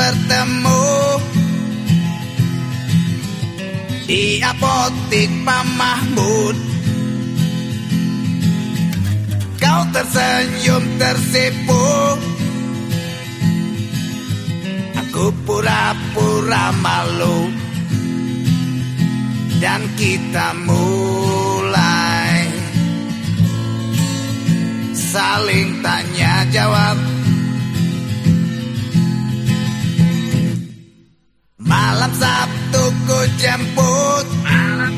bertemu. Iya, Di apotik Pak Mahmud. Kau tersenyum tersipu Aku pura-pura malu. Dan kita mulai Saling tanya jawab. Sabtu ku jemput. Malam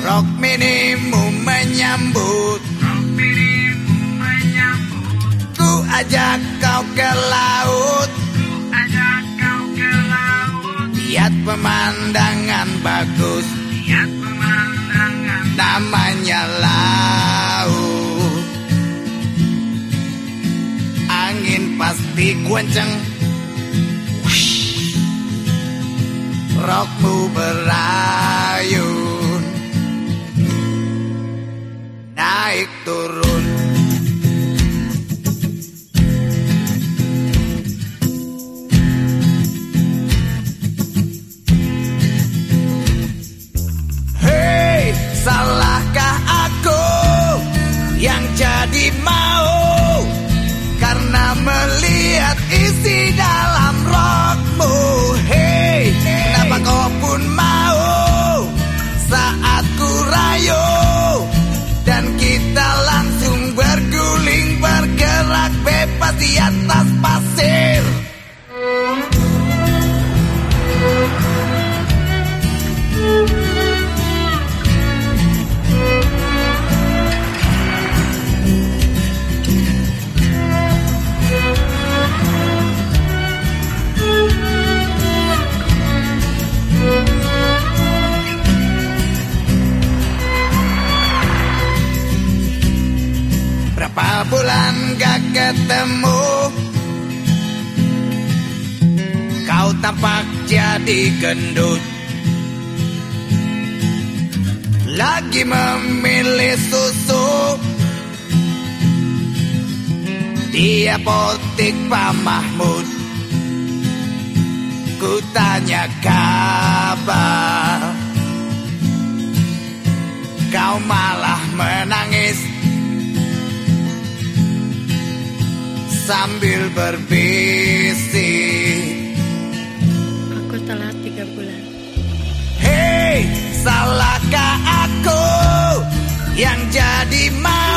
Rok minimu menyambut. Rok dirimu menyambut Ku ajak kau ke laut. Ku Lihat pemandangan bagus. Lihat Namanya laut. Angin pasti kenceng Rokmu berayun Naik turun. Hei, salahkah aku yang jadi mau? Karena melihat isi dalam Berapa bulan gak ketemu? Kau tampak jadi gendut. Lagi memilih susu. Di apotik Pak Mahmud. Ku tanya kabar sambil berbisik Aku telat tiga bulan. Hei, salahkah aku yang jadi mau